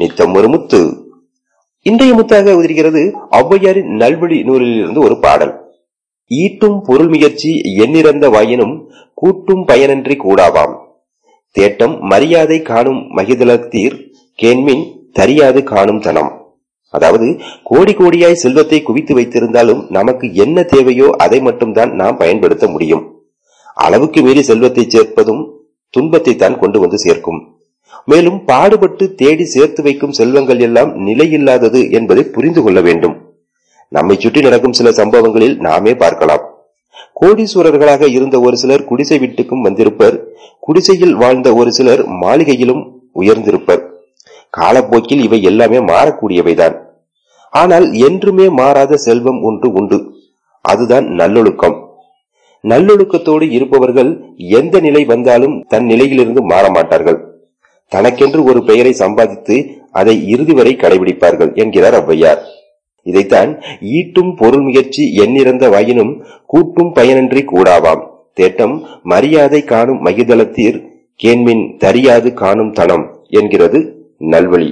நித்தம் ஒரு முத்து. இன்றைய முத்தாக உதிர்கிறது ஔவையாரின் நல்வழி நூலிலிருந்து ஒரு பாடல். ஈட்டும் பொருள் முயற்சி எண்ணிறந்த வாயினும் கூட்டும் பயனின்றி கூடாவாம். தேட்டம் மரியாதை காணும் மகிதலத்தீர் கேண்மின் தரியாது காணும் தனம். அதாவது கோடி கோடியாய் செல்வத்தை குவித்து வைத்திருந்தாலும் நமக்கு என்ன தேவையோ அதை மட்டும்தான் நாம் பயன்படுத்த முடியும். அளவுக்கு மீறி செல்வத்தை சேர்ப்பதும் துன்பத்தை தான் கொண்டு வந்து சேர்க்கும். மேலும் பாடுபட்டு தேடி சேர்த்து வைக்கும் செல்வங்கள் எல்லாம் நிலையில்லாதது என்பதை புரிந்து கொள்ள வேண்டும். நம்மை சுற்றி நடக்கும் சில சம்பவங்களில் நாமே பார்க்கலாம். கோடீஸ்வரர்களாக இருந்த ஒரு சிலர் குடிசை வீட்டுக்கும் வந்திருப்பர். குடிசையில் வாழ்ந்த ஒரு சிலர் மாளிகையிலும் உயர்ந்திருப்பர். காலப்போக்கில் இவை எல்லாமே மாறக்கூடியவைதான். ஆனால் என்றுமே மாறாத செல்வம் ஒன்று உண்டு. அதுதான் நல்லொழுக்கம். நல்லொழுக்கத்தோடு இருப்பவர்கள் எந்த நிலை வந்தாலும் தன் நிலையிலிருந்து மாற மாட்டார்கள். தனக்கென்று ஒரு பெயரை சம்பாதித்து அதை இறுதி வரை கடைபிடிப்பார்கள் என்கிறார் ஔவையார். இதைத்தான் ஈட்டும் பொருள் முயற்சி எண்ணிறந்த வாயினும் கூட்டும் பயனின்றி கூடாவாம். தேட்டம் மரியாதை காணும் மகிதளத்தீர் கேண்மின் தரியாது காணும் தனம் என்கிறது நல்வழி.